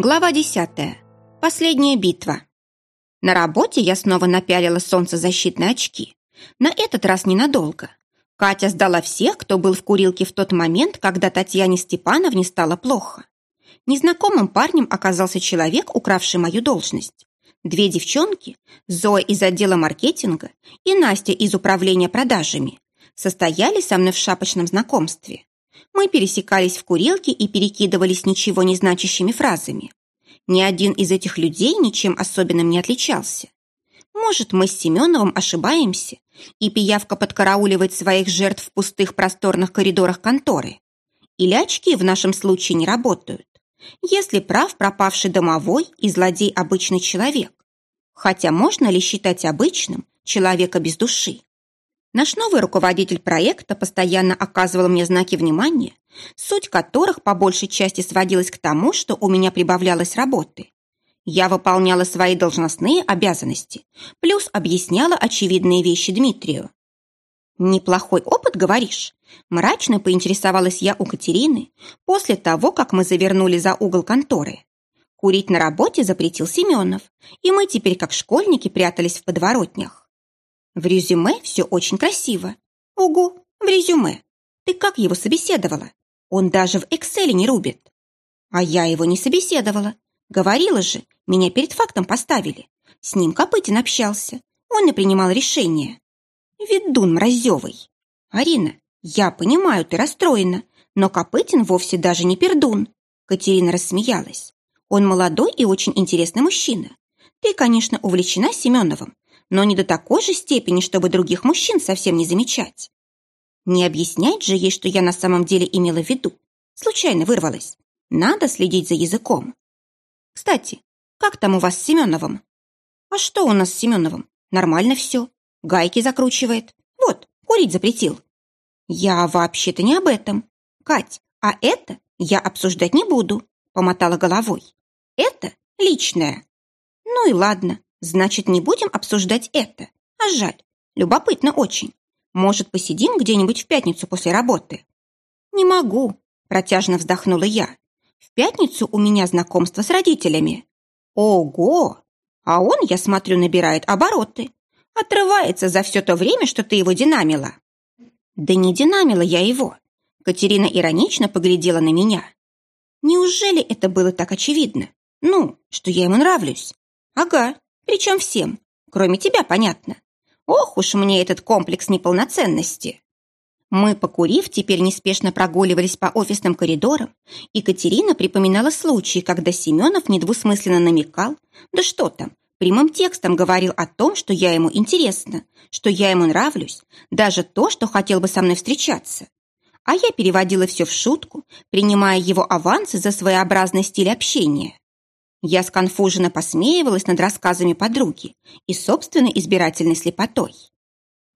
Глава 10. Последняя битва. На работе я снова напялила солнцезащитные очки. На этот раз ненадолго. Катя сдала всех, кто был в курилке в тот момент, когда Татьяне Степановне стало плохо. Незнакомым парнем оказался человек, укравший мою должность. Две девчонки, Зоя из отдела маркетинга и Настя из управления продажами, состояли со мной в шапочном знакомстве. Мы пересекались в курилке и перекидывались ничего не значащими фразами. Ни один из этих людей ничем особенным не отличался. Может, мы с Семеновым ошибаемся, и пиявка подкарауливает своих жертв в пустых просторных коридорах конторы. Или очки в нашем случае не работают. Если прав пропавший домовой и злодей обычный человек. Хотя можно ли считать обычным человека без души? Наш новый руководитель проекта постоянно оказывал мне знаки внимания, суть которых по большей части сводилась к тому, что у меня прибавлялось работы. Я выполняла свои должностные обязанности, плюс объясняла очевидные вещи Дмитрию. «Неплохой опыт, говоришь?» Мрачно поинтересовалась я у Катерины после того, как мы завернули за угол конторы. Курить на работе запретил Семенов, и мы теперь как школьники прятались в подворотнях. В резюме все очень красиво. Угу, в резюме. Ты как его собеседовала? Он даже в Экселе не рубит. А я его не собеседовала. Говорила же, меня перед фактом поставили. С ним Копытин общался. Он и принимал решение. Ведун мразевый. Арина, я понимаю, ты расстроена, но Копытин вовсе даже не пердун. Катерина рассмеялась. Он молодой и очень интересный мужчина. Ты, конечно, увлечена Семеновым, но не до такой же степени, чтобы других мужчин совсем не замечать. Не объяснять же ей, что я на самом деле имела в виду. Случайно вырвалась. Надо следить за языком. Кстати, как там у вас с Семеновым? А что у нас с Семеновым? Нормально все. Гайки закручивает. Вот, курить запретил. Я вообще-то не об этом. Кать, а это я обсуждать не буду, помотала головой. Это личное. Ну и ладно, Значит, не будем обсуждать это. А жаль. Любопытно очень. Может, посидим где-нибудь в пятницу после работы? Не могу, протяжно вздохнула я. В пятницу у меня знакомство с родителями. Ого! А он, я смотрю, набирает обороты. Отрывается за все то время, что ты его динамила. Да не динамила я его. Катерина иронично поглядела на меня. Неужели это было так очевидно? Ну, что я ему нравлюсь? Ага, причем всем, кроме тебя, понятно. Ох уж мне этот комплекс неполноценности. Мы, покурив, теперь неспешно прогуливались по офисным коридорам, и Катерина припоминала случаи, когда Семенов недвусмысленно намекал, да что там, прямым текстом говорил о том, что я ему интересна, что я ему нравлюсь, даже то, что хотел бы со мной встречаться. А я переводила все в шутку, принимая его авансы за своеобразный стиль общения. Я сконфуженно посмеивалась над рассказами подруги и собственной избирательной слепотой.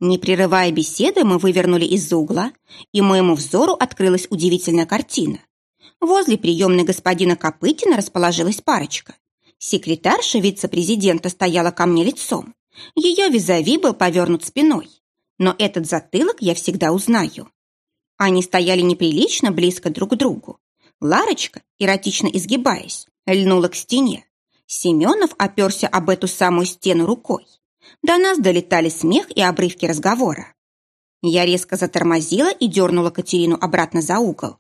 Не прерывая беседы, мы вывернули из-за угла, и моему взору открылась удивительная картина. Возле приемной господина Копытина расположилась парочка. Секретарша вице-президента стояла ко мне лицом. Ее визави был повернут спиной. Но этот затылок я всегда узнаю. Они стояли неприлично близко друг к другу. Ларочка, эротично изгибаясь, льнула к стене. Семенов оперся об эту самую стену рукой. До нас долетали смех и обрывки разговора. Я резко затормозила и дернула Катерину обратно за угол.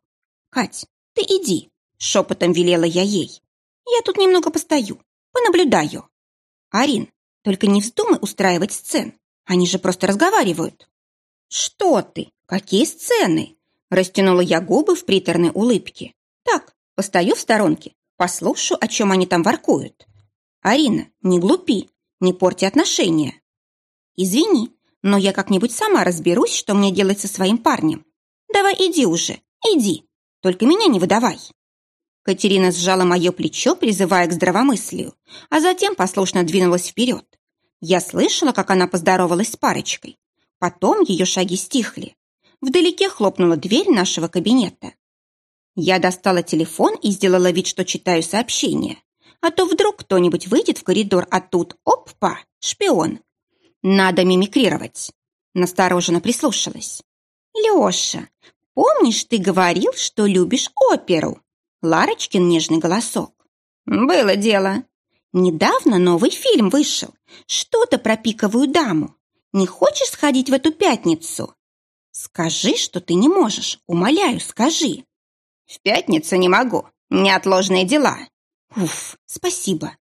«Кать, ты иди», — шепотом велела я ей. «Я тут немного постою, понаблюдаю». «Арин, только не вздумай устраивать сцен, они же просто разговаривают». «Что ты? Какие сцены?» Растянула я губы в приторной улыбке. «Так, постою в сторонке, Послушаю, о чем они там воркуют. Арина, не глупи, не порти отношения. Извини, но я как-нибудь сама разберусь, что мне делать со своим парнем. Давай иди уже, иди, только меня не выдавай. Катерина сжала мое плечо, призывая к здравомыслию, а затем послушно двинулась вперед. Я слышала, как она поздоровалась с парочкой. Потом ее шаги стихли. Вдалеке хлопнула дверь нашего кабинета. Я достала телефон и сделала вид, что читаю сообщение. А то вдруг кто-нибудь выйдет в коридор, а тут опа, шпион. Надо мимикрировать. Настороженно прислушалась. Леша, помнишь, ты говорил, что любишь оперу? Ларочкин нежный голосок. Было дело. Недавно новый фильм вышел. Что-то про пиковую даму. Не хочешь сходить в эту пятницу? Скажи, что ты не можешь. Умоляю, скажи. В пятницу не могу. Неотложные дела. Уф, спасибо.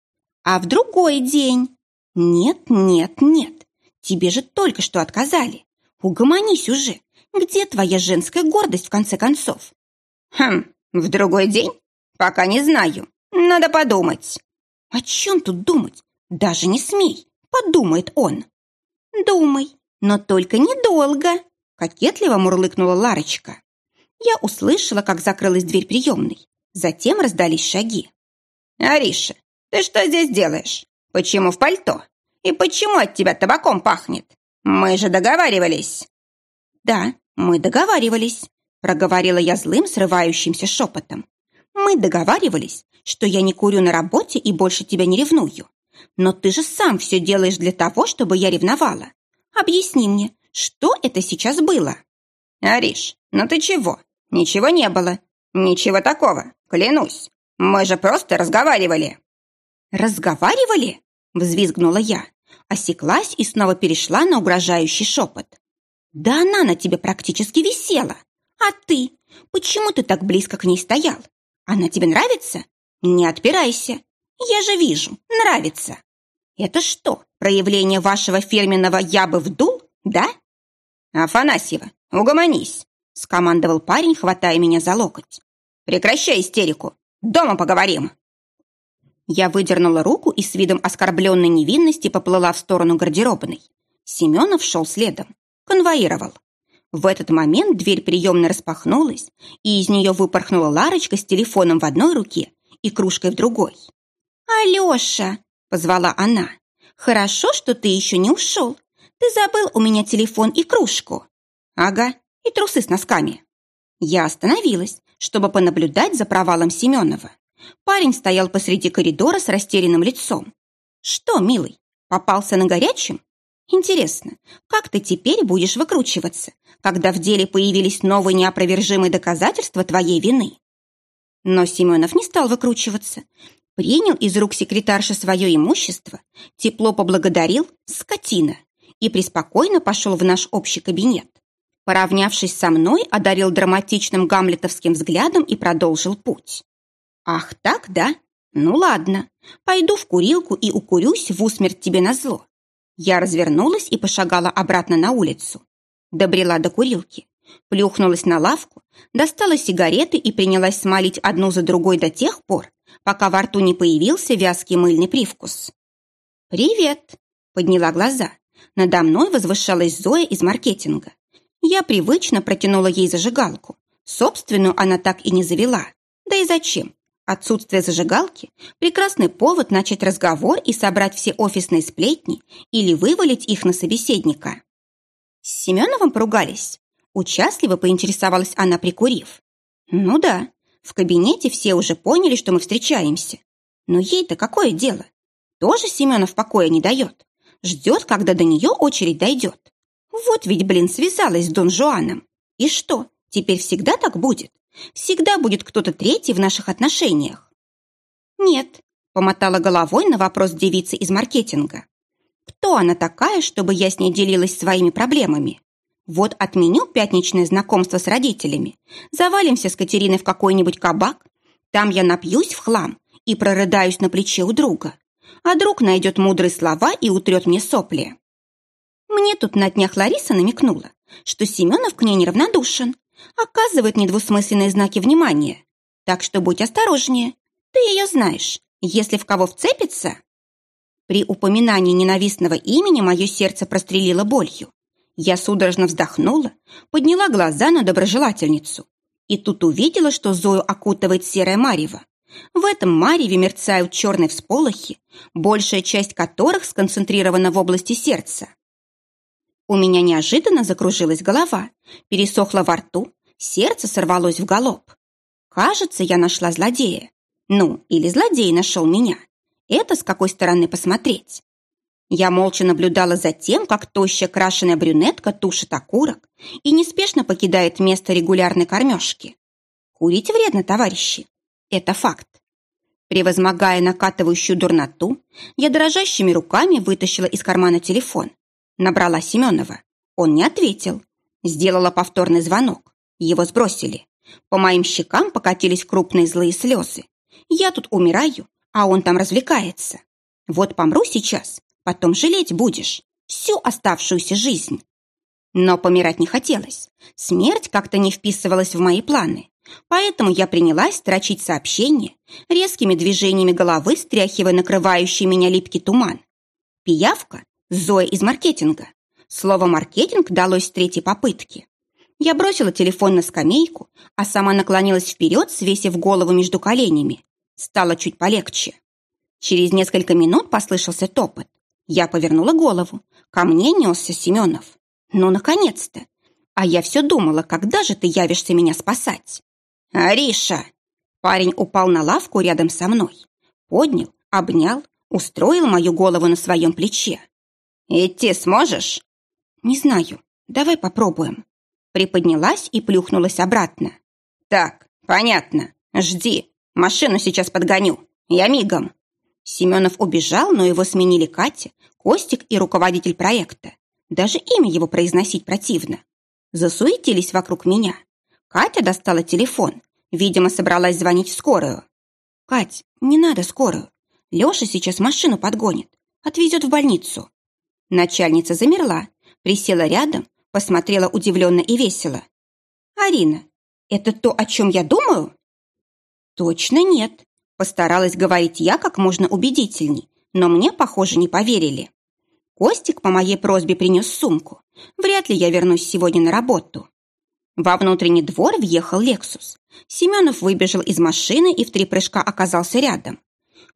А в другой день? Нет, нет, нет. Тебе же только что отказали. Угомонись уже. Где твоя женская гордость, в конце концов? Хм, в другой день? Пока не знаю. Надо подумать. О чем тут думать? Даже не смей. Подумает он. Думай, но только недолго. Кокетливо мурлыкнула Ларочка. Я услышала, как закрылась дверь приемной. Затем раздались шаги. «Ариша, ты что здесь делаешь? Почему в пальто? И почему от тебя табаком пахнет? Мы же договаривались!» «Да, мы договаривались», — проговорила я злым, срывающимся шепотом. «Мы договаривались, что я не курю на работе и больше тебя не ревную. Но ты же сам все делаешь для того, чтобы я ревновала. Объясни мне, что это сейчас было?» «Ариш, ну ты чего? Ничего не было. Ничего такого, клянусь. Мы же просто разговаривали». «Разговаривали?» — взвизгнула я. Осеклась и снова перешла на угрожающий шепот. Да она на тебе практически висела. А ты? Почему ты так близко к ней стоял? Она тебе нравится? Не отпирайся. Я же вижу, нравится. Это что, проявление вашего фирменного «я бы вдул», да? Афанасьева, угомонись, скомандовал парень, хватая меня за локоть. Прекращай истерику. Дома поговорим. Я выдернула руку и с видом оскорбленной невинности поплыла в сторону гардеробной. Семенов шел следом конвоировал. В этот момент дверь приемной распахнулась, и из нее выпорхнула Ларочка с телефоном в одной руке и кружкой в другой. «Алеша!» — позвала она. «Хорошо, что ты еще не ушел. Ты забыл у меня телефон и кружку». «Ага, и трусы с носками». Я остановилась, чтобы понаблюдать за провалом Семенова. Парень стоял посреди коридора с растерянным лицом. «Что, милый, попался на горячем? Интересно, как ты теперь будешь выкручиваться, когда в деле появились новые неопровержимые доказательства твоей вины? Но Семенов не стал выкручиваться. Принял из рук секретарши свое имущество, тепло поблагодарил, скотина, и преспокойно пошел в наш общий кабинет. Поравнявшись со мной, одарил драматичным гамлетовским взглядом и продолжил путь. «Ах так, да? Ну ладно, пойду в курилку и укурюсь в усмерть тебе назло. Я развернулась и пошагала обратно на улицу. Добрела до курилки, плюхнулась на лавку, достала сигареты и принялась смолить одну за другой до тех пор, пока во рту не появился вязкий мыльный привкус. «Привет!» — подняла глаза. Надо мной возвышалась Зоя из маркетинга. Я привычно протянула ей зажигалку. Собственную она так и не завела. Да и зачем? Отсутствие зажигалки – прекрасный повод начать разговор и собрать все офисные сплетни или вывалить их на собеседника. С Семеновым поругались. Участливо поинтересовалась она, прикурив. Ну да, в кабинете все уже поняли, что мы встречаемся. Но ей-то какое дело? Тоже Семенов покоя не дает. Ждет, когда до нее очередь дойдет. Вот ведь, блин, связалась с Дон Жуаном. И что, теперь всегда так будет? Всегда будет кто-то третий в наших отношениях. Нет, помотала головой на вопрос девицы из маркетинга. Кто она такая, чтобы я с ней делилась своими проблемами? Вот отменю пятничное знакомство с родителями, завалимся с Катериной в какой-нибудь кабак, там я напьюсь в хлам и прорыдаюсь на плече у друга, а друг найдет мудрые слова и утрет мне сопли. Мне тут на днях Лариса намекнула, что Семенов к ней неравнодушен, оказывает недвусмысленные знаки внимания. Так что будь осторожнее. Ты ее знаешь. Если в кого вцепится... При упоминании ненавистного имени мое сердце прострелило болью. Я судорожно вздохнула, подняла глаза на доброжелательницу. И тут увидела, что Зою окутывает серое марево. В этом мареве мерцают черные всполохи, большая часть которых сконцентрирована в области сердца. У меня неожиданно закружилась голова, пересохла во рту, сердце сорвалось в галоп. Кажется, я нашла злодея. Ну, или злодей нашел меня. Это с какой стороны посмотреть? Я молча наблюдала за тем, как тощая крашеная брюнетка тушит окурок и неспешно покидает место регулярной кормежки. Курить вредно, товарищи. Это факт. Превозмогая накатывающую дурноту, я дрожащими руками вытащила из кармана телефон. Набрала Семенова. Он не ответил. Сделала повторный звонок. Его сбросили. По моим щекам покатились крупные злые слезы. Я тут умираю, а он там развлекается. Вот помру сейчас, потом жалеть будешь. Всю оставшуюся жизнь. Но помирать не хотелось. Смерть как-то не вписывалась в мои планы. Поэтому я принялась строчить сообщение, резкими движениями головы стряхивая накрывающий меня липкий туман. Пиявка – Зоя из маркетинга. Слово «маркетинг» далось с третьей попытки. Я бросила телефон на скамейку, а сама наклонилась вперед, свесив голову между коленями. Стало чуть полегче. Через несколько минут послышался топот. Я повернула голову. Ко мне несся Семенов. Ну, наконец-то! А я все думала, когда же ты явишься меня спасать? «Ариша!» Парень упал на лавку рядом со мной. Поднял, обнял, устроил мою голову на своем плече. «Идти сможешь?» «Не знаю. Давай попробуем». Приподнялась и плюхнулась обратно. «Так, понятно. Жди. Машину сейчас подгоню. Я мигом». Семенов убежал, но его сменили Катя, Костик и руководитель проекта. Даже имя его произносить противно. Засуетились вокруг меня. Катя достала телефон. Видимо, собралась звонить в скорую. «Кать, не надо скорую. Леша сейчас машину подгонит. Отвезет в больницу». Начальница замерла, присела рядом, посмотрела удивленно и весело. «Арина, это то, о чем я думаю?» «Точно нет», — постаралась говорить я как можно убедительней, но мне, похоже, не поверили. Костик по моей просьбе принес сумку. Вряд ли я вернусь сегодня на работу. Во внутренний двор въехал «Лексус». Семенов выбежал из машины и в три прыжка оказался рядом.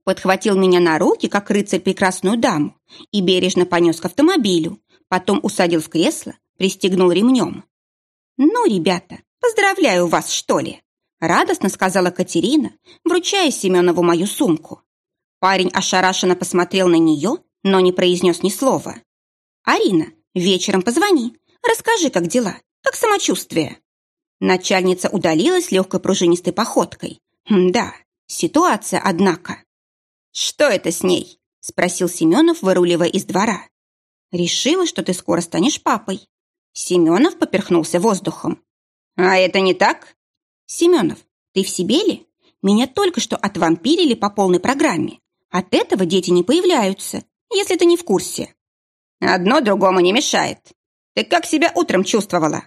Подхватил меня на руки, как рыцарь прекрасную даму, и бережно понес к автомобилю. Потом усадил в кресло, пристегнул ремнем. «Ну, ребята, поздравляю вас, что ли!» Радостно сказала Катерина, вручая Семенову мою сумку. Парень ошарашенно посмотрел на нее, но не произнес ни слова. «Арина, вечером позвони, расскажи, как дела, как самочувствие?» Начальница удалилась легкой пружинистой походкой. «Да, ситуация, однако». «Что это с ней?» – спросил Семенов, выруливая из двора. «Решила, что ты скоро станешь папой». Семенов поперхнулся воздухом. «А это не так?» «Семенов, ты в себе ли? Меня только что отвампирили по полной программе. От этого дети не появляются, если ты не в курсе». «Одно другому не мешает. Ты как себя утром чувствовала?»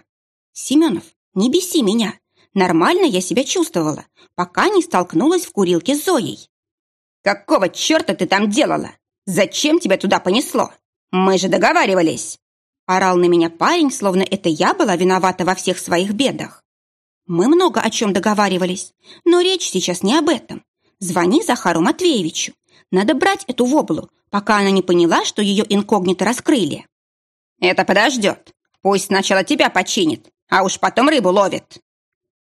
«Семенов, не беси меня. Нормально я себя чувствовала, пока не столкнулась в курилке с Зоей». «Какого черта ты там делала? Зачем тебя туда понесло? Мы же договаривались!» Орал на меня парень, словно это я была виновата во всех своих бедах. Мы много о чем договаривались, но речь сейчас не об этом. Звони Захару Матвеевичу. Надо брать эту воблу, пока она не поняла, что ее инкогнито раскрыли. Это подождет. Пусть сначала тебя починит, а уж потом рыбу ловит.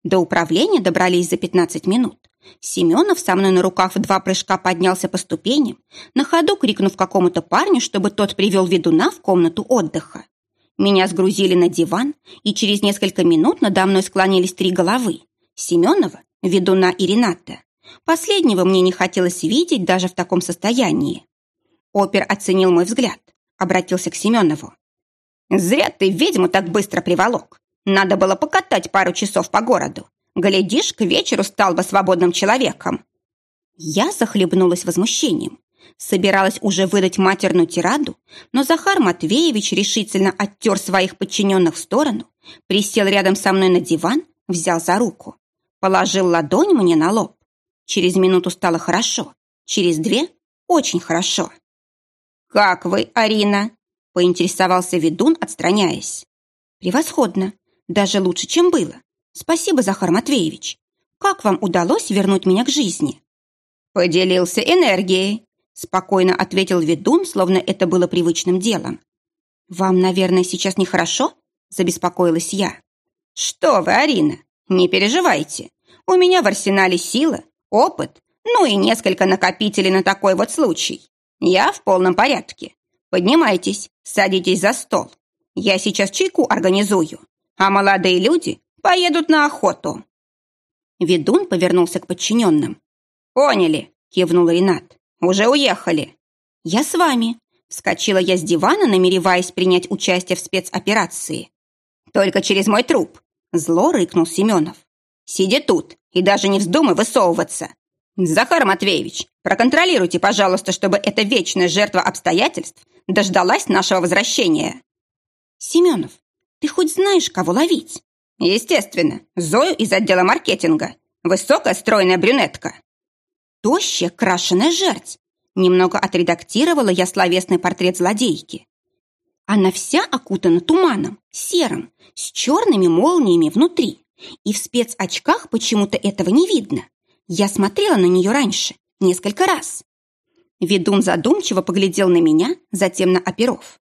До управления добрались за 15 минут. Семенов со мной на руках в два прыжка поднялся по ступеням, на ходу крикнув какому-то парню, чтобы тот привел ведуна в комнату отдыха. Меня сгрузили на диван, и через несколько минут надо мной склонились три головы. Семенова, ведуна и Рената. Последнего мне не хотелось видеть даже в таком состоянии. Опер оценил мой взгляд, обратился к Семенову. «Зря ты ведьму так быстро приволок. Надо было покатать пару часов по городу. Глядишь, к вечеру стал бы свободным человеком». Я захлебнулась возмущением. Собиралась уже выдать матерную тираду, но Захар Матвеевич решительно оттер своих подчиненных в сторону, присел рядом со мной на диван, взял за руку, положил ладонь мне на лоб. Через минуту стало хорошо, через две – очень хорошо. «Как вы, Арина?» – поинтересовался ведун, отстраняясь. «Превосходно. Даже лучше, чем было. Спасибо, Захар Матвеевич. Как вам удалось вернуть меня к жизни?» «Поделился энергией», – спокойно ответил ведун, словно это было привычным делом. «Вам, наверное, сейчас нехорошо?» – забеспокоилась я. «Что вы, Арина, не переживайте. У меня в арсенале сила, опыт, ну и несколько накопителей на такой вот случай. Я в полном порядке. Поднимайтесь, садитесь за стол. Я сейчас чайку организую а молодые люди поедут на охоту». Ведун повернулся к подчиненным. «Поняли, кивнул Ренат. «Уже уехали». «Я с вами», — вскочила я с дивана, намереваясь принять участие в спецоперации. «Только через мой труп», — зло рыкнул Семенов. «Сиди тут и даже не вздумай высовываться. Захар Матвеевич, проконтролируйте, пожалуйста, чтобы эта вечная жертва обстоятельств дождалась нашего возвращения». «Семенов, ты хоть знаешь, кого ловить?» «Естественно, Зою из отдела маркетинга. Высокая стройная брюнетка». «Тощая крашеная жерть!» Немного отредактировала я словесный портрет злодейки. Она вся окутана туманом, серым, с черными молниями внутри. И в спецочках почему-то этого не видно. Я смотрела на нее раньше, несколько раз. Ведун задумчиво поглядел на меня, затем на оперов.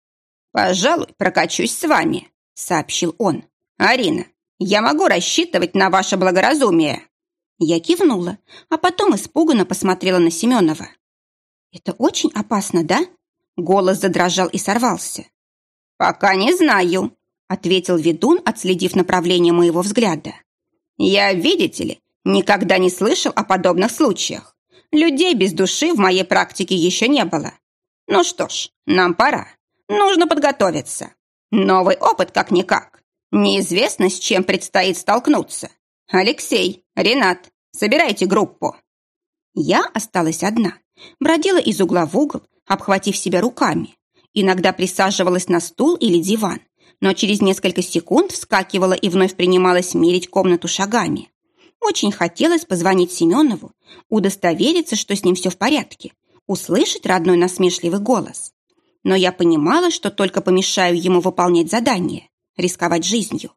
«Пожалуй, прокачусь с вами», — сообщил он. «Арина, я могу рассчитывать на ваше благоразумие». Я кивнула, а потом испуганно посмотрела на Семенова. «Это очень опасно, да?» Голос задрожал и сорвался. «Пока не знаю», — ответил ведун, отследив направление моего взгляда. «Я, видите ли, никогда не слышал о подобных случаях. Людей без души в моей практике еще не было. Ну что ж, нам пора. Нужно подготовиться. Новый опыт как-никак. Неизвестно, с чем предстоит столкнуться. Алексей, Ренат, собирайте группу». Я осталась одна, бродила из угла в угол, обхватив себя руками. Иногда присаживалась на стул или диван, но через несколько секунд вскакивала и вновь принималась мерить комнату шагами. Очень хотелось позвонить Семенову, удостовериться, что с ним все в порядке, услышать родной насмешливый голос. Но я понимала, что только помешаю ему выполнять задание, рисковать жизнью.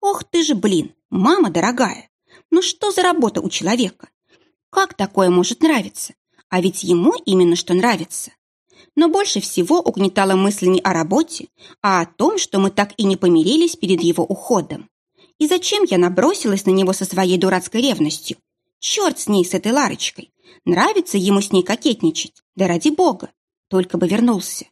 Ох ты же, блин, мама дорогая, ну что за работа у человека? Как такое может нравиться? А ведь ему именно что нравится. Но больше всего угнетала мысль не о работе, а о том, что мы так и не помирились перед его уходом. И зачем я набросилась на него со своей дурацкой ревностью? Черт с ней, с этой Ларочкой. Нравится ему с ней кокетничать. Да ради бога. Только бы вернулся.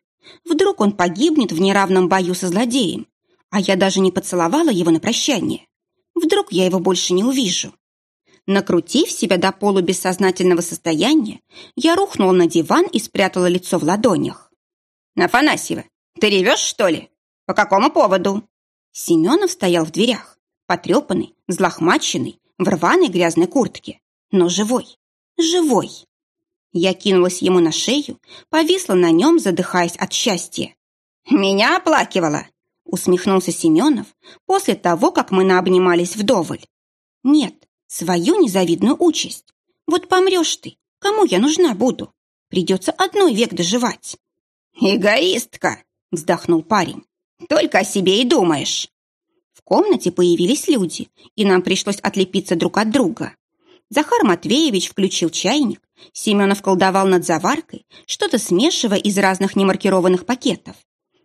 Вдруг он погибнет в неравном бою со злодеем. А я даже не поцеловала его на прощание. Вдруг я его больше не увижу. Накрутив себя до полубессознательного состояния, я рухнула на диван и спрятала лицо в ладонях. «Афанасьева, ты ревешь, что ли? По какому поводу?» Семенов стоял в дверях, потрепанный, взлохмаченный, в рваной грязной куртке, но живой, живой. Я кинулась ему на шею, повисла на нем, задыхаясь от счастья. «Меня оплакивала!» усмехнулся Семенов после того, как мы наобнимались вдоволь. «Нет, свою незавидную участь. Вот помрешь ты, кому я нужна буду? Придется одной век доживать». «Эгоистка!» — вздохнул парень. «Только о себе и думаешь». В комнате появились люди, и нам пришлось отлепиться друг от друга. Захар Матвеевич включил чайник, Семенов колдовал над заваркой, что-то смешивая из разных немаркированных пакетов.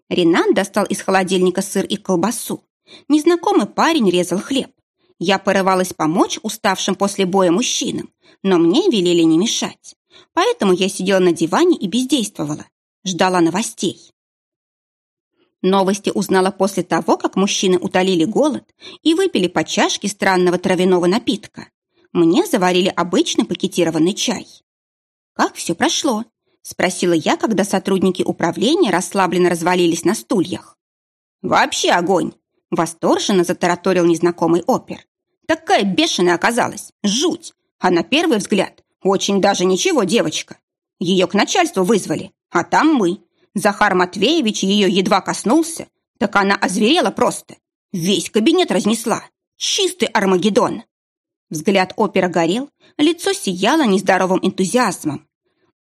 Ренат достал из холодильника сыр и колбасу. Незнакомый парень резал хлеб. Я порывалась помочь уставшим после боя мужчинам, но мне велели не мешать. Поэтому я сидела на диване и бездействовала. Ждала новостей. Новости узнала после того, как мужчины утолили голод и выпили по чашке странного травяного напитка. Мне заварили обычный пакетированный чай. Как все прошло? Спросила я, когда сотрудники управления расслабленно развалились на стульях. «Вообще огонь!» Восторженно затараторил незнакомый опер. «Такая бешеная оказалась! Жуть! А на первый взгляд очень даже ничего девочка. Ее к начальству вызвали, а там мы. Захар Матвеевич ее едва коснулся, так она озверела просто. Весь кабинет разнесла. Чистый Армагеддон!» Взгляд опера горел, лицо сияло нездоровым энтузиазмом.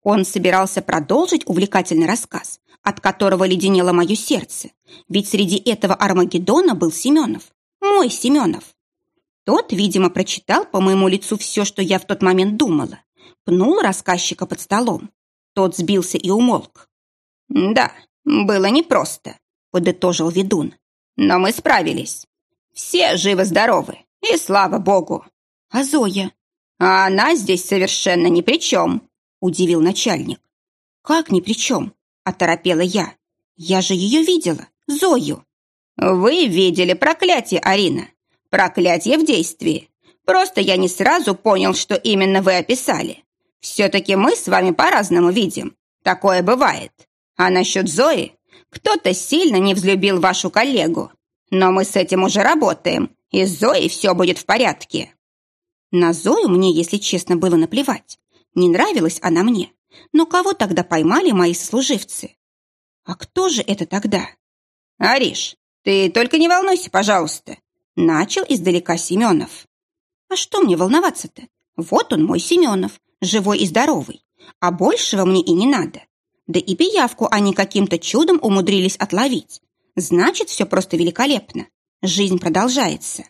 Он собирался продолжить увлекательный рассказ, от которого леденело мое сердце, ведь среди этого Армагеддона был Семенов, мой Семенов. Тот, видимо, прочитал по моему лицу все, что я в тот момент думала, пнул рассказчика под столом. Тот сбился и умолк. «Да, было непросто», — подытожил ведун. «Но мы справились. Все живы-здоровы, и слава богу. А Зоя? А она здесь совершенно ни при чем», удивил начальник. «Как ни при чем?» – оторопела я. «Я же ее видела, Зою!» «Вы видели проклятие, Арина. Проклятие в действии. Просто я не сразу понял, что именно вы описали. Все-таки мы с вами по-разному видим. Такое бывает. А насчет Зои, кто-то сильно не взлюбил вашу коллегу. Но мы с этим уже работаем, и с Зоей все будет в порядке. На Зою мне, если честно, было наплевать. Не нравилась она мне. Но кого тогда поймали мои сослуживцы? А кто же это тогда? Ариш, ты только не волнуйся, пожалуйста. Начал издалека Семенов. А что мне волноваться-то? Вот он мой Семенов, живой и здоровый. А большего мне и не надо. Да и пиявку они каким-то чудом умудрились отловить. Значит, все просто великолепно. Жизнь продолжается.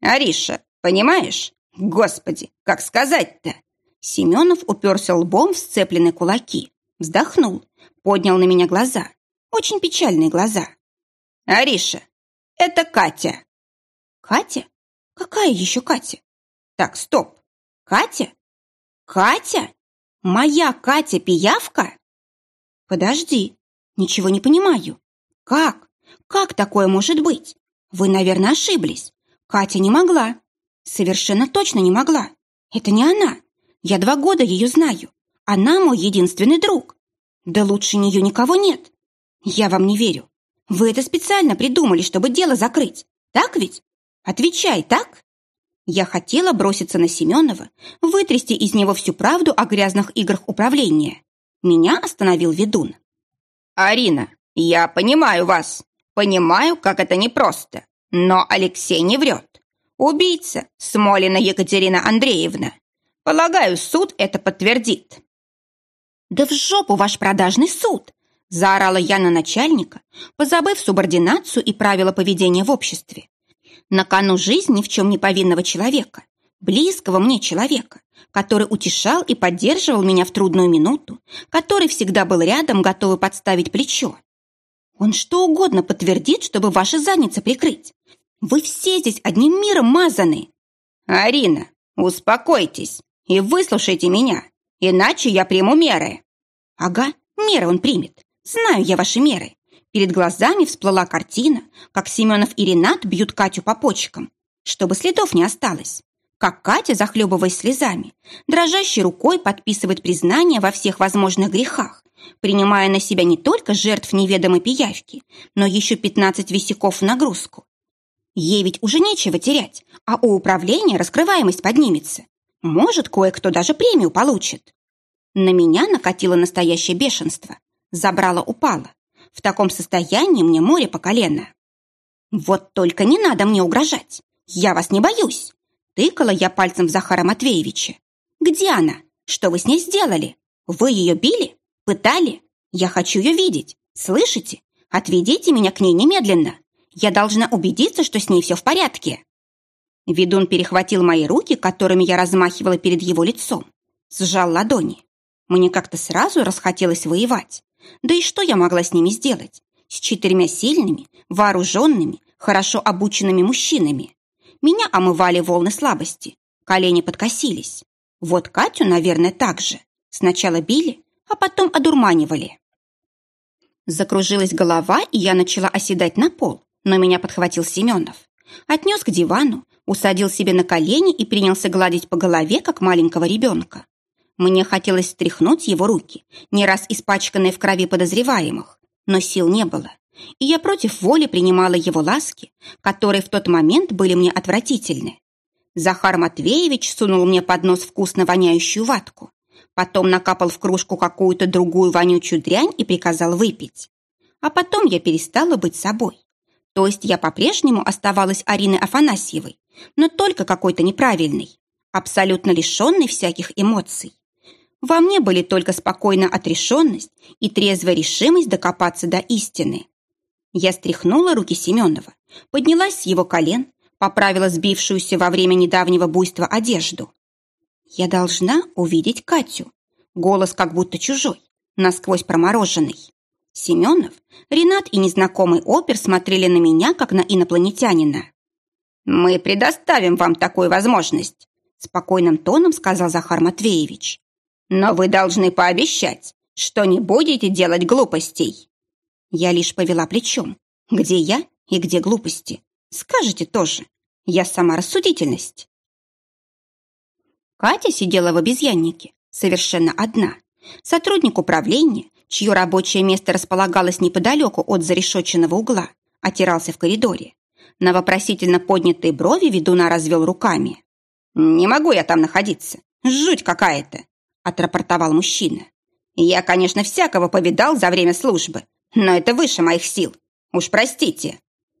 Ариша, понимаешь? Господи, как сказать-то? Семенов уперся лбом в сцепленные кулаки, вздохнул, поднял на меня глаза. Очень печальные глаза. «Ариша, это Катя». «Катя? Какая еще Катя?» «Так, стоп. Катя? Катя? Моя Катя-пиявка?» «Подожди, ничего не понимаю. Как? Как такое может быть? Вы, наверное, ошиблись. Катя не могла. Совершенно точно не могла. Это не она. Я два года ее знаю. Она мой единственный друг. Да лучше нее никого нет. Я вам не верю. Вы это специально придумали, чтобы дело закрыть. Так ведь? Отвечай, так? Я хотела броситься на Семенова, вытрясти из него всю правду о грязных играх управления. Меня остановил ведун. «Арина, я понимаю вас. Понимаю, как это непросто. Но Алексей не врет. Убийца Смолина Екатерина Андреевна. Полагаю, суд это подтвердит. «Да в жопу ваш продажный суд!» заорала я на начальника, позабыв субординацию и правила поведения в обществе. На кону жизнь ни в чем не повинного человека, близкого мне человека, который утешал и поддерживал меня в трудную минуту, который всегда был рядом, готовый подставить плечо. Он что угодно подтвердит, чтобы ваши задницы прикрыть. Вы все здесь одним миром мазаны. Арина, успокойтесь и выслушайте меня. Иначе я приму меры. Ага, меры он примет. Знаю я ваши меры. Перед глазами всплыла картина, как Семенов и Ренат бьют Катю по почкам, чтобы следов не осталось. Как Катя, захлебываясь слезами, дрожащей рукой подписывает признание во всех возможных грехах, принимая на себя не только жертв неведомой пиявки, но еще 15 висяков в нагрузку. Ей ведь уже нечего терять, а у управления раскрываемость поднимется. Может, кое-кто даже премию получит. На меня накатило настоящее бешенство. Забрало упало. В таком состоянии мне море по колено. Вот только не надо мне угрожать. Я вас не боюсь. Тыкала я пальцем в Захара Матвеевича. Где она? Что вы с ней сделали? Вы ее били? Пытали? Я хочу ее видеть. Слышите? Отведите меня к ней немедленно. Я должна убедиться, что с ней все в порядке. Ведун перехватил мои руки, которыми я размахивала перед его лицом. Сжал ладони. Мне как-то сразу расхотелось воевать. Да и что я могла с ними сделать? С четырьмя сильными, вооруженными, хорошо обученными мужчинами. Меня омывали волны слабости. Колени подкосились. Вот Катю, наверное, так же. Сначала били, а потом одурманивали. Закружилась голова, и я начала оседать на пол, но меня подхватил Семенов. Отнес к дивану, усадил себе на колени и принялся гладить по голове, как маленького ребенка. Мне хотелось стряхнуть его руки, не раз испачканные в крови подозреваемых, но сил не было, и я против воли принимала его ласки, которые в тот момент были мне отвратительны. Захар Матвеевич сунул мне под нос вкусно воняющую ватку, потом накапал в кружку какую-то другую вонючую дрянь и приказал выпить. А потом я перестала быть собой. То есть я по-прежнему оставалась Ариной Афанасьевой, но только какой-то неправильный, абсолютно лишенный всяких эмоций. Во мне были только спокойная отрешенность и трезвая решимость докопаться до истины. Я стряхнула руки Семенова, поднялась с его колен, поправила сбившуюся во время недавнего буйства одежду. Я должна увидеть Катю. Голос как будто чужой, насквозь промороженный. Семенов, Ренат и незнакомый опер смотрели на меня, как на инопланетянина. «Мы предоставим вам такую возможность», спокойным тоном сказал Захар Матвеевич. «Но вы должны пообещать, что не будете делать глупостей». Я лишь повела плечом. Где я и где глупости? Скажете тоже. Я сама рассудительность. Катя сидела в обезьяннике, совершенно одна. Сотрудник управления, чье рабочее место располагалось неподалеку от зарешоченного угла, отирался в коридоре. На вопросительно поднятые брови ведуна развел руками. «Не могу я там находиться. Жуть какая-то», — отрапортовал мужчина. «Я, конечно, всякого повидал за время службы, но это выше моих сил. Уж простите».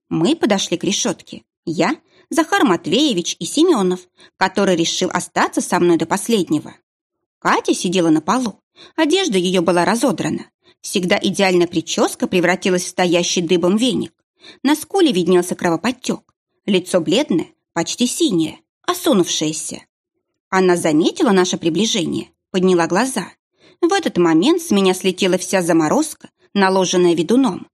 Мы подошли к решетке. Я, Захар Матвеевич и Семенов, который решил остаться со мной до последнего. Катя сидела на полу. Одежда ее была разодрана. Всегда идеальная прическа превратилась в стоящий дыбом веник. На скуле виднелся кровоподтек. Лицо бледное, почти синее, осунувшееся. Она заметила наше приближение, подняла глаза. В этот момент с меня слетела вся заморозка, наложенная ведуном.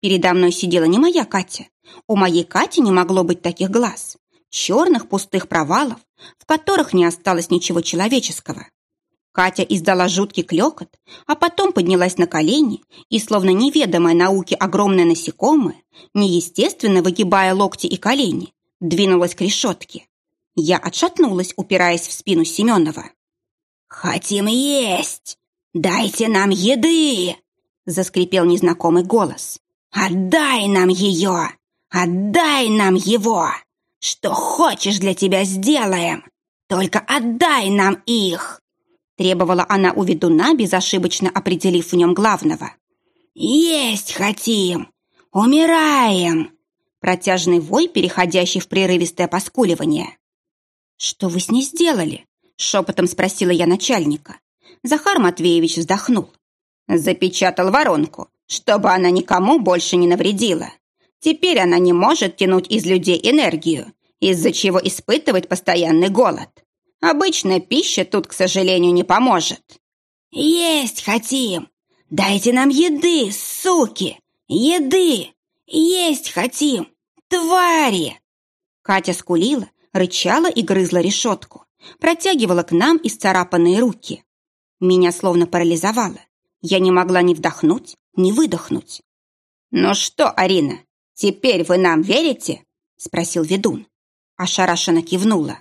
Передо мной сидела не моя Катя. У моей Кати не могло быть таких глаз. Черных пустых провалов, в которых не осталось ничего человеческого. Катя издала жуткий клекот, а потом поднялась на колени и, словно неведомое науке огромное насекомое, неестественно выгибая локти и колени, двинулась к решетке. Я отшатнулась, упираясь в спину Семенова. «Хотим есть! Дайте нам еды!» заскрипел незнакомый голос. «Отдай нам ее! Отдай нам его! Что хочешь для тебя сделаем! Только отдай нам их!» Требовала она у ведуна, безошибочно определив в нем главного. «Есть хотим! Умираем!» Протяжный вой, переходящий в прерывистое поскуливание. «Что вы с ней сделали?» Шепотом спросила я начальника. Захар Матвеевич вздохнул. «Запечатал воронку, чтобы она никому больше не навредила. Теперь она не может тянуть из людей энергию, из-за чего испытывает постоянный голод. Обычная пища тут, к сожалению, не поможет. Есть хотим. Дайте нам еды, суки. Еды. Есть хотим. Твари. Катя скулила, рычала и грызла решетку. Протягивала к нам исцарапанные руки. Меня словно парализовало. Я не могла ни вдохнуть, ни выдохнуть. «Ну что, Арина, теперь вы нам верите?» спросил ведун. Ошарашенно кивнула.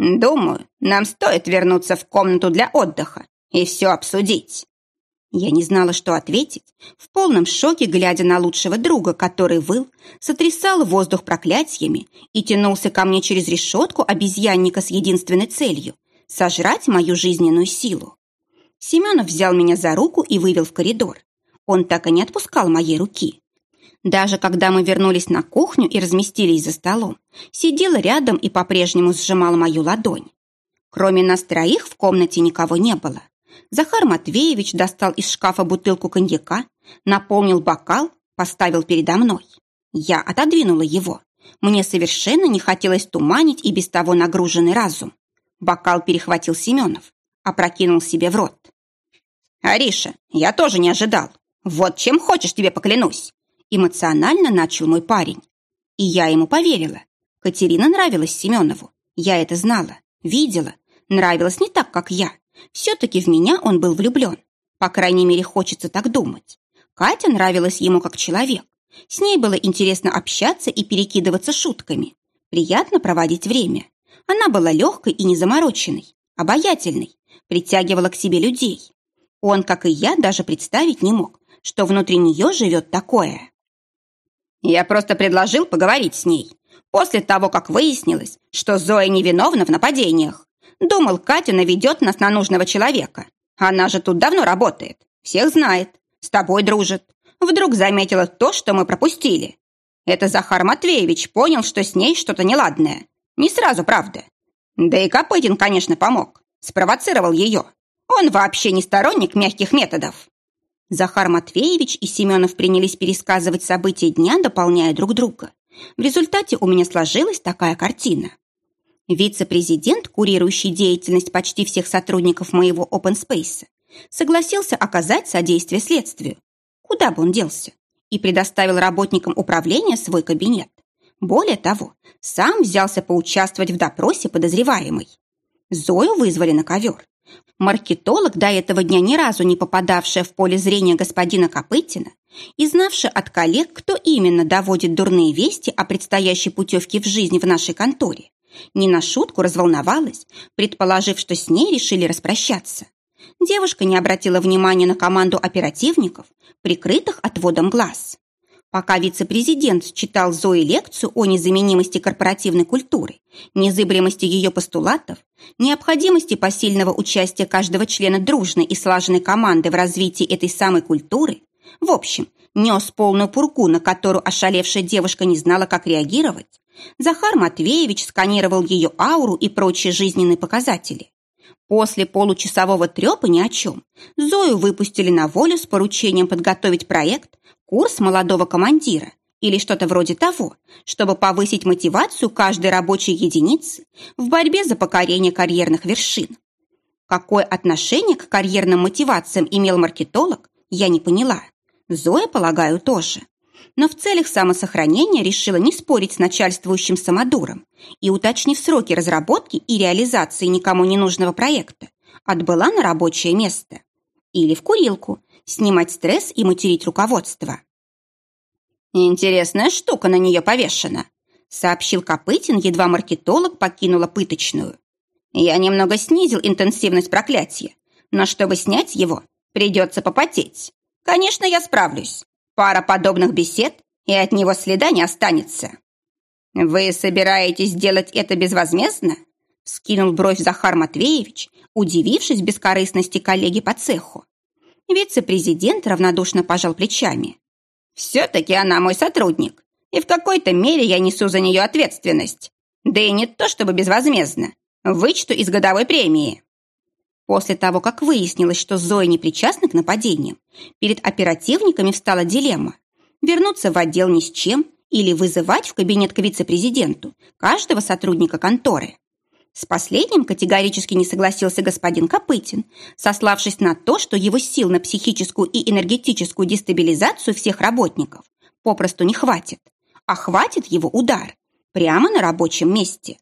Думаю, нам стоит вернуться в комнату для отдыха и все обсудить. Я не знала, что ответить, в полном шоке, глядя на лучшего друга, который выл, сотрясал воздух проклятиями и тянулся ко мне через решетку обезьянника с единственной целью — сожрать мою жизненную силу. Семенов взял меня за руку и вывел в коридор. Он так и не отпускал моей руки. Даже когда мы вернулись на кухню и разместились за столом, сидела рядом и по-прежнему сжимала мою ладонь. Кроме нас троих в комнате никого не было. Захар Матвеевич достал из шкафа бутылку коньяка, наполнил бокал, поставил передо мной. Я отодвинула его. Мне совершенно не хотелось туманить и без того нагруженный разум. Бокал перехватил Семенов, опрокинул себе в рот. «Ариша, я тоже не ожидал. Вот чем хочешь тебе поклянусь. Эмоционально начал мой парень. И я ему поверила. Катерина нравилась Семенову. Я это знала, видела. Нравилась не так, как я. Все-таки в меня он был влюблен. По крайней мере, хочется так думать. Катя нравилась ему как человек. С ней было интересно общаться и перекидываться шутками. Приятно проводить время. Она была легкой и незамороченной, обаятельной, притягивала к себе людей. Он, как и я, даже представить не мог, что внутри нее живет такое. Я просто предложил поговорить с ней. После того, как выяснилось, что Зоя невиновна в нападениях. Думал, Катя наведет нас на нужного человека. Она же тут давно работает. Всех знает. С тобой дружит. Вдруг заметила то, что мы пропустили. Это Захар Матвеевич понял, что с ней что-то неладное. Не сразу, правда. Да и Копытин, конечно, помог. Спровоцировал ее. Он вообще не сторонник мягких методов. Захар Матвеевич и Семенов принялись пересказывать события дня, дополняя друг друга. В результате у меня сложилась такая картина. Вице-президент, курирующий деятельность почти всех сотрудников моего Open Space, согласился оказать содействие следствию. Куда бы он делся? И предоставил работникам управления свой кабинет. Более того, сам взялся поучаствовать в допросе подозреваемой. Зою вызвали на ковер. Маркетолог, до этого дня ни разу не попадавшая в поле зрения господина Копытина и знавшая от коллег, кто именно доводит дурные вести о предстоящей путевке в жизнь в нашей конторе, Не на шутку разволновалась, предположив, что с ней решили распрощаться. Девушка не обратила внимания на команду оперативников, прикрытых отводом глаз. Пока вице-президент читал Зои лекцию о незаменимости корпоративной культуры, незыблемости ее постулатов, необходимости посильного участия каждого члена дружной и слаженной команды в развитии этой самой культуры, в общем, нес полную пургу, на которую ошалевшая девушка не знала, как реагировать, Захар Матвеевич сканировал ее ауру и прочие жизненные показатели. После получасового трепа ни о чем Зою выпустили на волю с поручением подготовить проект «Курс молодого командира» или что-то вроде того, чтобы повысить мотивацию каждой рабочей единицы в борьбе за покорение карьерных вершин. Какое отношение к карьерным мотивациям имел маркетолог, я не поняла. Зоя, полагаю, тоже но в целях самосохранения решила не спорить с начальствующим самодуром и, уточнив сроки разработки и реализации никому не нужного проекта, отбыла на рабочее место. Или в курилку, снимать стресс и материть руководство. «Интересная штука на нее повешена», сообщил Копытин, едва маркетолог покинула пыточную. «Я немного снизил интенсивность проклятия, но чтобы снять его, придется попотеть. Конечно, я справлюсь. Пара подобных бесед, и от него следа не останется. «Вы собираетесь сделать это безвозмездно?» скинул бровь Захар Матвеевич, удивившись бескорыстности коллеги по цеху. Вице-президент равнодушно пожал плечами. «Все-таки она мой сотрудник, и в какой-то мере я несу за нее ответственность. Да и не то чтобы безвозмездно. Вычту из годовой премии». После того, как выяснилось, что Зоя не причастна к нападениям, перед оперативниками встала дилемма – вернуться в отдел ни с чем или вызывать в кабинет к вице-президенту каждого сотрудника конторы. С последним категорически не согласился господин Копытин, сославшись на то, что его сил на психическую и энергетическую дестабилизацию всех работников попросту не хватит, а хватит его удар прямо на рабочем месте.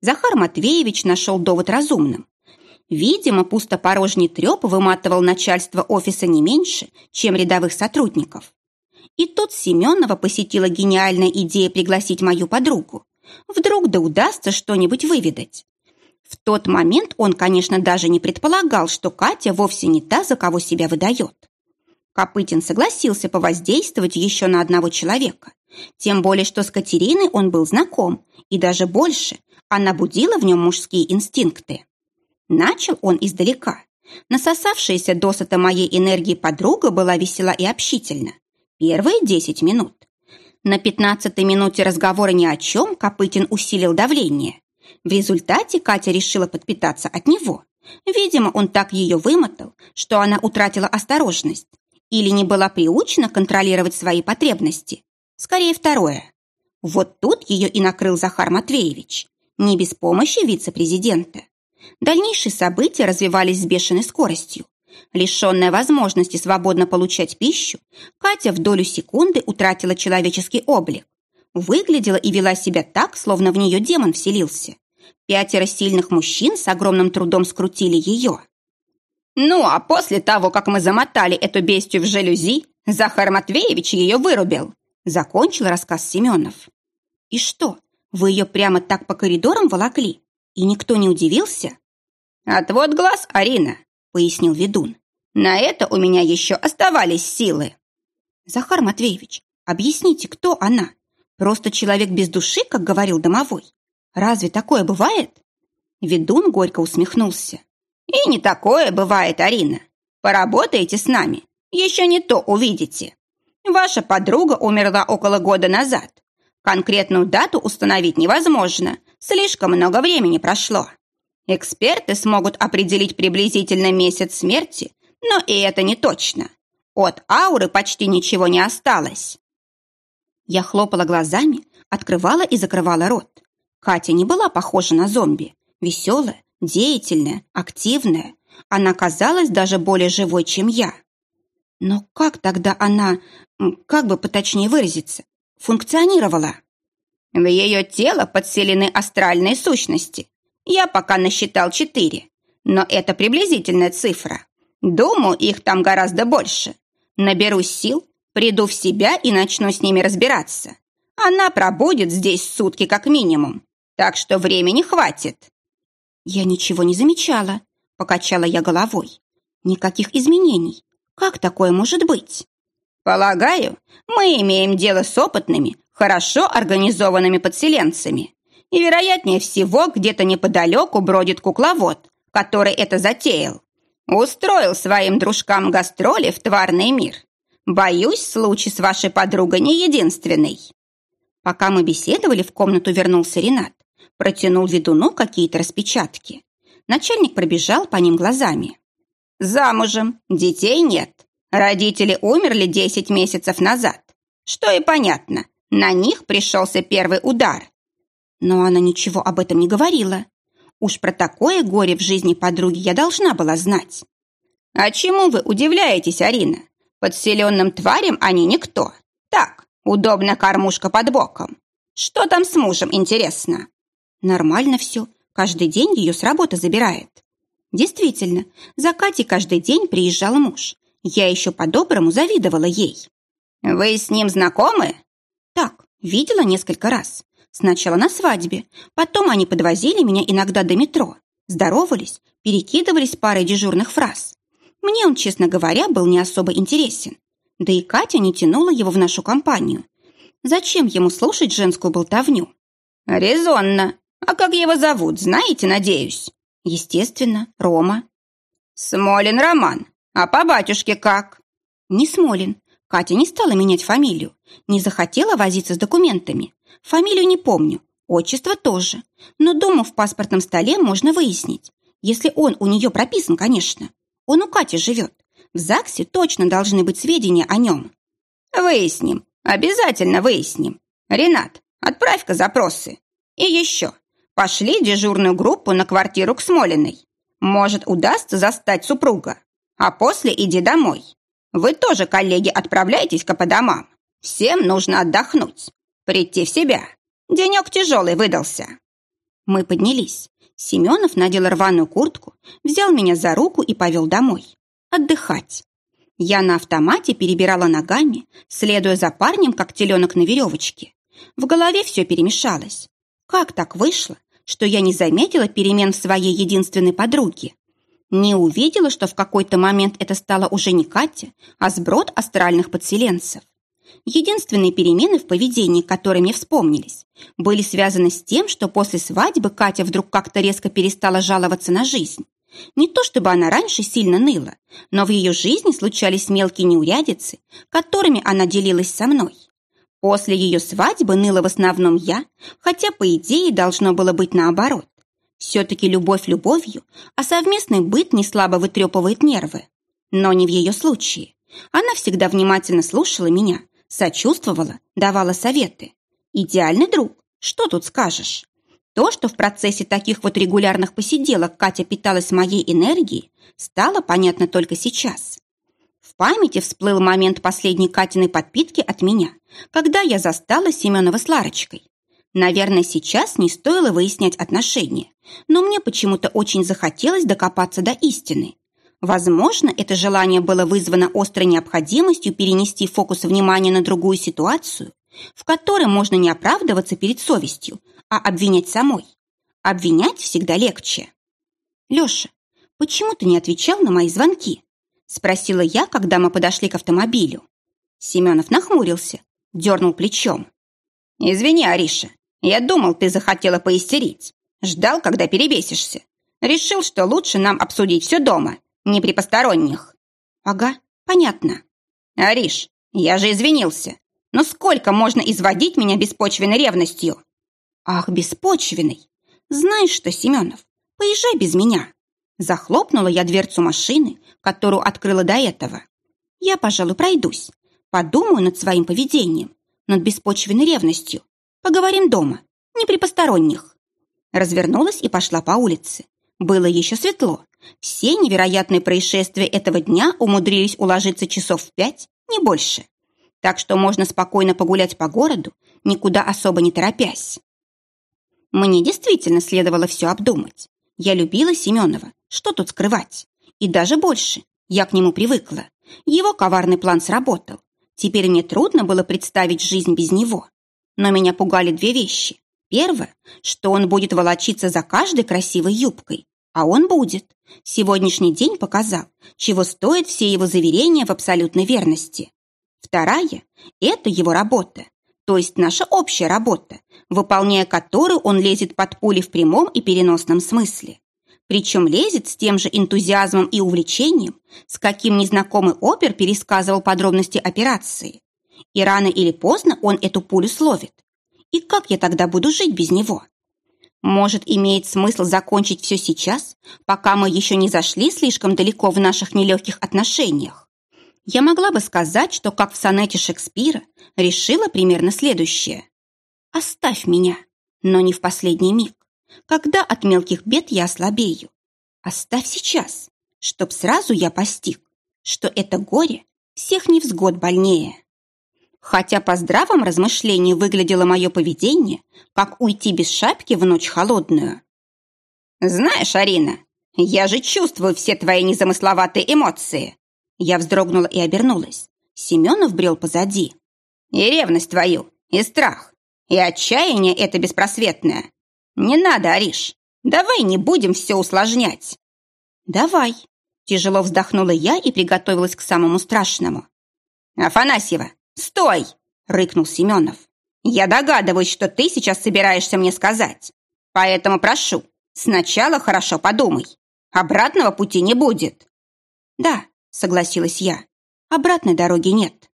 Захар Матвеевич нашел довод разумным. Видимо, пустопорожний треп выматывал начальство офиса не меньше, чем рядовых сотрудников. И тут Семенова посетила гениальная идея пригласить мою подругу. Вдруг да удастся что-нибудь выведать. В тот момент он, конечно, даже не предполагал, что Катя вовсе не та, за кого себя выдает. Копытин согласился повоздействовать еще на одного человека. Тем более, что с Катериной он был знаком, и даже больше, она будила в нем мужские инстинкты. Начал он издалека. Насосавшаяся досыта моей энергии подруга была весела и общительна. Первые десять минут. На пятнадцатой минуте разговора ни о чем Копытин усилил давление. В результате Катя решила подпитаться от него. Видимо, он так ее вымотал, что она утратила осторожность или не была приучена контролировать свои потребности. Скорее, второе. Вот тут ее и накрыл Захар Матвеевич. Не без помощи вице-президента. Дальнейшие события развивались с бешеной скоростью. Лишенная возможности свободно получать пищу, Катя в долю секунды утратила человеческий облик. Выглядела и вела себя так, словно в нее демон вселился. Пятеро сильных мужчин с огромным трудом скрутили ее. Ну, а после того, как мы замотали эту бестию в жалюзи, Захар Матвеевич ее вырубил. Закончил рассказ Семенов. И что, вы ее прямо так по коридорам волокли? И никто не удивился? «Отвод глаз, Арина», — пояснил ведун. «На это у меня еще оставались силы». «Захар Матвеевич, объясните, кто она? Просто человек без души, как говорил домовой? Разве такое бывает?» Ведун горько усмехнулся. «И не такое бывает, Арина. Поработаете с нами, еще не то увидите. Ваша подруга умерла около года назад. Конкретную дату установить невозможно, слишком много времени прошло. Эксперты смогут определить приблизительно месяц смерти, но и это не точно. От ауры почти ничего не осталось. Я хлопала глазами, открывала и закрывала рот. Катя не была похожа на зомби. Веселая, деятельная, активная. Она казалась даже более живой, чем я. Но как тогда она, как бы поточнее выразиться, функционировала? В ее тело подселены астральные сущности. Я пока насчитал четыре, но это приблизительная цифра. Думаю, их там гораздо больше. Наберусь сил, приду в себя и начну с ними разбираться. Она пробудет здесь сутки как минимум. так что времени хватит». «Я ничего не замечала», — покачала я головой. «Никаких изменений. Как такое может быть?» «Полагаю, мы имеем дело с опытными, хорошо организованными подселенцами. И, вероятнее всего, где-то неподалеку бродит кукловод, который это затеял. Устроил своим дружкам гастроли в тварный мир. Боюсь, случай с вашей подругой не единственный». Пока мы беседовали, в комнату вернулся Ренат. Протянул ведуну какие-то распечатки. Начальник пробежал по ним глазами. «Замужем, детей нет. Родители умерли десять месяцев назад. Что и понятно, на них пришелся первый удар. Но она ничего об этом не говорила. Уж про такое горе в жизни подруги я должна была знать. А чему вы удивляетесь, Арина? Подселенным тварям они никто. Так, удобная кормушка под боком. Что там с мужем, интересно? Нормально все. Каждый день ее с работы забирает. Действительно, за Катей каждый день приезжал муж. Я еще по-доброму завидовала ей. «Вы с ним знакомы?» «Так, видела несколько раз. Сначала на свадьбе, потом они подвозили меня иногда до метро, здоровались, перекидывались парой дежурных фраз. Мне он, честно говоря, был не особо интересен. Да и Катя не тянула его в нашу компанию. Зачем ему слушать женскую болтовню? «Резонно. А как его зовут, знаете, надеюсь?» «Естественно, Рома». «Смолин Роман. А по батюшке как?» «Не Смолин. Катя не стала менять фамилию, не захотела возиться с документами. Фамилию не помню, отчество тоже. Но дома в паспортном столе можно выяснить. Если он у нее прописан, конечно. Он у Кати живет. В ЗАГСе точно должны быть сведения о нем. Выясним, обязательно выясним. Ренат, отправь-ка запросы. И еще, пошли дежурную группу на квартиру к Смолиной. Может, удастся застать супруга. А после иди домой. Вы тоже, коллеги, отправляйтесь-ка по домам. Всем нужно отдохнуть, прийти в себя. Денек тяжелый выдался. Мы поднялись. Семенов надел рваную куртку, взял меня за руку и повел домой. Отдыхать. Я на автомате перебирала ногами, следуя за парнем, как теленок на веревочке. В голове все перемешалось. Как так вышло, что я не заметила перемен в своей единственной подруге? Не увидела, что в какой-то момент это стало уже не Катя, а сброд астральных подселенцев. Единственные перемены в поведении, которые мне вспомнились, были связаны с тем, что после свадьбы Катя вдруг как-то резко перестала жаловаться на жизнь. Не то чтобы она раньше сильно ныла, но в ее жизни случались мелкие неурядицы, которыми она делилась со мной. После ее свадьбы ныла в основном я, хотя, по идее, должно было быть наоборот. Все-таки любовь любовью, а совместный быт не слабо вытрепывает нервы. Но не в ее случае. Она всегда внимательно слушала меня, сочувствовала, давала советы. Идеальный друг, что тут скажешь? То, что в процессе таких вот регулярных посиделок Катя питалась моей энергией, стало понятно только сейчас. В памяти всплыл момент последней Катиной подпитки от меня, когда я застала Семенова с Ларочкой. Наверное, сейчас не стоило выяснять отношения, но мне почему-то очень захотелось докопаться до истины. Возможно, это желание было вызвано острой необходимостью перенести фокус внимания на другую ситуацию, в которой можно не оправдываться перед совестью, а обвинять самой. Обвинять всегда легче. «Леша, почему ты не отвечал на мои звонки?» спросила я, когда мы подошли к автомобилю. Семенов нахмурился, дернул плечом. «Извини, Ариша, я думал, ты захотела поистерить. Ждал, когда перебесишься. Решил, что лучше нам обсудить все дома, не при посторонних». «Ага, понятно». «Ариш, я же извинился. Но сколько можно изводить меня беспочвенной ревностью?» «Ах, беспочвенный! Знаешь что, Семенов, поезжай без меня». Захлопнула я дверцу машины, которую открыла до этого. Я, пожалуй, пройдусь. Подумаю над своим поведением, над беспочвенной ревностью. Поговорим дома, не при посторонних. Развернулась и пошла по улице. Было еще светло. Все невероятные происшествия этого дня умудрились уложиться часов в пять, не больше. Так что можно спокойно погулять по городу, никуда особо не торопясь. Мне действительно следовало все обдумать. Я любила Семенова, что тут скрывать? И даже больше, я к нему привыкла. Его коварный план сработал. Теперь мне трудно было представить жизнь без него. Но меня пугали две вещи. Первое, что он будет волочиться за каждой красивой юбкой. А он будет. Сегодняшний день показал, чего стоят все его заверения в абсолютной верности. Вторая – это его работа, то есть наша общая работа, выполняя которую он лезет под пули в прямом и переносном смысле. Причем лезет с тем же энтузиазмом и увлечением, с каким незнакомый опер пересказывал подробности операции. И рано или поздно он эту пулю словит. И как я тогда буду жить без него? Может, имеет смысл закончить все сейчас, пока мы еще не зашли слишком далеко в наших нелегких отношениях? Я могла бы сказать, что, как в сонете Шекспира, решила примерно следующее. «Оставь меня, но не в последний миг, когда от мелких бед я ослабею. Оставь сейчас, чтоб сразу я постиг, что это горе всех невзгод больнее». Хотя по здравом размышлению выглядело мое поведение, как уйти без шапки в ночь холодную. «Знаешь, Арина, я же чувствую все твои незамысловатые эмоции!» Я вздрогнула и обернулась. Семенов брел позади. «И ревность твою, и страх, и отчаяние это беспросветное. Не надо, Ариш, давай не будем все усложнять». «Давай», – тяжело вздохнула я и приготовилась к самому страшному. «Афанасьева, «Стой!» — рыкнул Семенов. «Я догадываюсь, что ты сейчас собираешься мне сказать. Поэтому прошу, сначала хорошо подумай. Обратного пути не будет». «Да», — согласилась я, — «обратной дороги нет».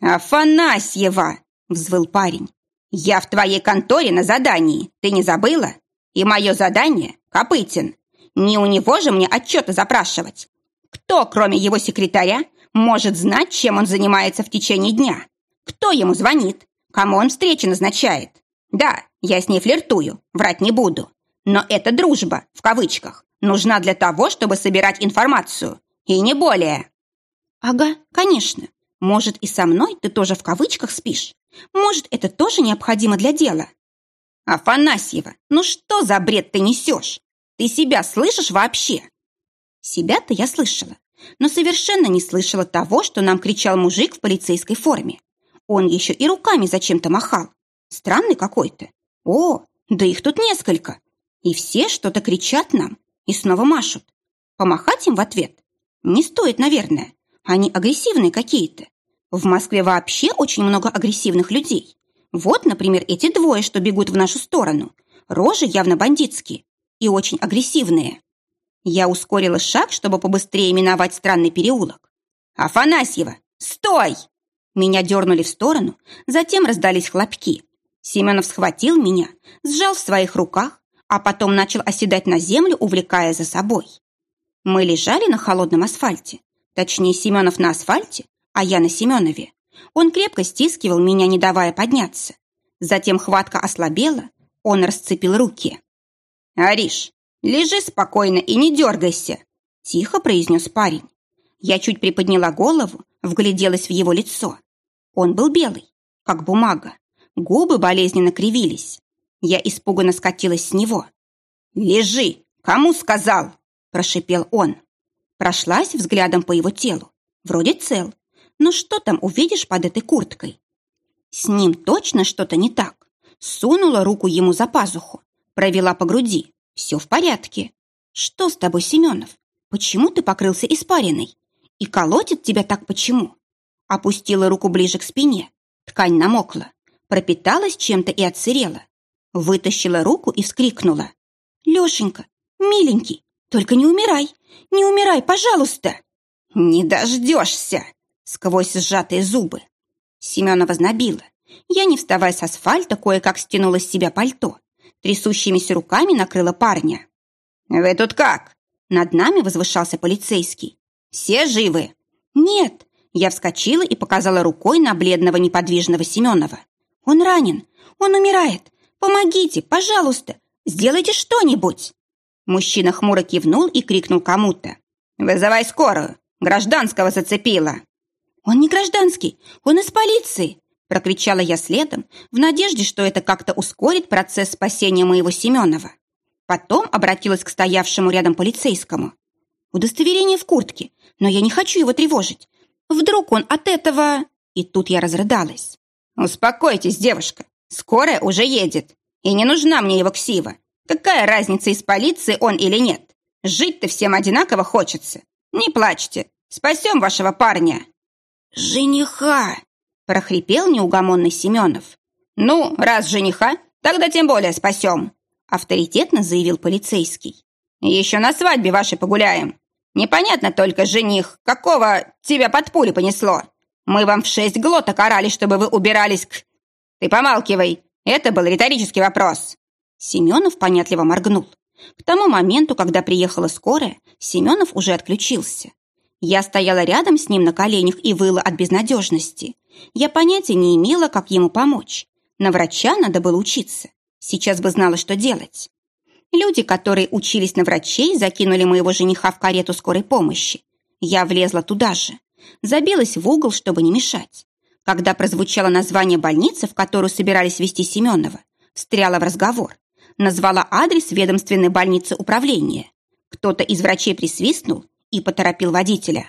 «Афанасьева!» — взвыл парень. «Я в твоей конторе на задании, ты не забыла? И мое задание — Копытин. Не у него же мне отчеты запрашивать. Кто, кроме его секретаря, может знать, чем он занимается в течение дня. Кто ему звонит? Кому он встречи назначает? Да, я с ней флиртую, врать не буду. Но эта дружба, в кавычках, нужна для того, чтобы собирать информацию. И не более. Ага, конечно. Может, и со мной ты тоже в кавычках спишь? Может, это тоже необходимо для дела? Афанасьева, ну что за бред ты несешь? Ты себя слышишь вообще? Себя-то я слышала но совершенно не слышала того, что нам кричал мужик в полицейской форме. Он еще и руками зачем-то махал. Странный какой-то. О, да их тут несколько. И все что-то кричат нам и снова машут. Помахать им в ответ? Не стоит, наверное. Они агрессивные какие-то. В Москве вообще очень много агрессивных людей. Вот, например, эти двое, что бегут в нашу сторону. Рожи явно бандитские и очень агрессивные. Я ускорила шаг, чтобы побыстрее миновать странный переулок. «Афанасьева, стой!» Меня дернули в сторону, затем раздались хлопки. Семенов схватил меня, сжал в своих руках, а потом начал оседать на землю, увлекая за собой. Мы лежали на холодном асфальте. Точнее, Семенов на асфальте, а я на Семенове. Он крепко стискивал меня, не давая подняться. Затем хватка ослабела, он расцепил руки. «Ариш, «Лежи спокойно и не дергайся», – тихо произнес парень. Я чуть приподняла голову, вгляделась в его лицо. Он был белый, как бумага. Губы болезненно кривились. Я испуганно скатилась с него. «Лежи! Кому сказал?» – прошипел он. Прошлась взглядом по его телу. Вроде цел. Но что там увидишь под этой курткой? С ним точно что-то не так. Сунула руку ему за пазуху, провела по груди, все в порядке. Что с тобой, Семенов? Почему ты покрылся испариной? И колотит тебя так почему? Опустила руку ближе к спине. Ткань намокла. Пропиталась чем-то и отсырела. Вытащила руку и вскрикнула. «Лешенька, миленький, только не умирай! Не умирай, пожалуйста!» «Не дождешься!» Сквозь сжатые зубы. Семенова знобила. Я, не вставая с асфальта, кое-как стянула с себя пальто трясущимися руками накрыла парня. «Вы тут как?» Над нами возвышался полицейский. «Все живы?» «Нет». Я вскочила и показала рукой на бледного неподвижного Семенова. «Он ранен. Он умирает. Помогите, пожалуйста. Сделайте что-нибудь». Мужчина хмуро кивнул и крикнул кому-то. «Вызывай скорую. Гражданского зацепила». «Он не гражданский. Он из полиции. Прокричала я следом, в надежде, что это как-то ускорит процесс спасения моего Семенова. Потом обратилась к стоявшему рядом полицейскому. Удостоверение в куртке, но я не хочу его тревожить. Вдруг он от этого... И тут я разрыдалась. «Успокойтесь, девушка. Скорая уже едет. И не нужна мне его ксива. Какая разница, из полиции он или нет? Жить-то всем одинаково хочется. Не плачьте, спасем вашего парня». «Жениха!» – прохрипел неугомонный Семенов. «Ну, раз жениха, тогда тем более спасем», – авторитетно заявил полицейский. «Еще на свадьбе вашей погуляем. Непонятно только, жених, какого тебя под пули понесло. Мы вам в шесть глоток орали, чтобы вы убирались к... Ты помалкивай, это был риторический вопрос». Семенов понятливо моргнул. К тому моменту, когда приехала скорая, Семенов уже отключился. Я стояла рядом с ним на коленях и выла от безнадежности. Я понятия не имела, как ему помочь. На врача надо было учиться. Сейчас бы знала, что делать. Люди, которые учились на врачей, закинули моего жениха в карету скорой помощи. Я влезла туда же. Забилась в угол, чтобы не мешать. Когда прозвучало название больницы, в которую собирались вести Семенова, встряла в разговор. Назвала адрес ведомственной больницы управления. Кто-то из врачей присвистнул и поторопил водителя.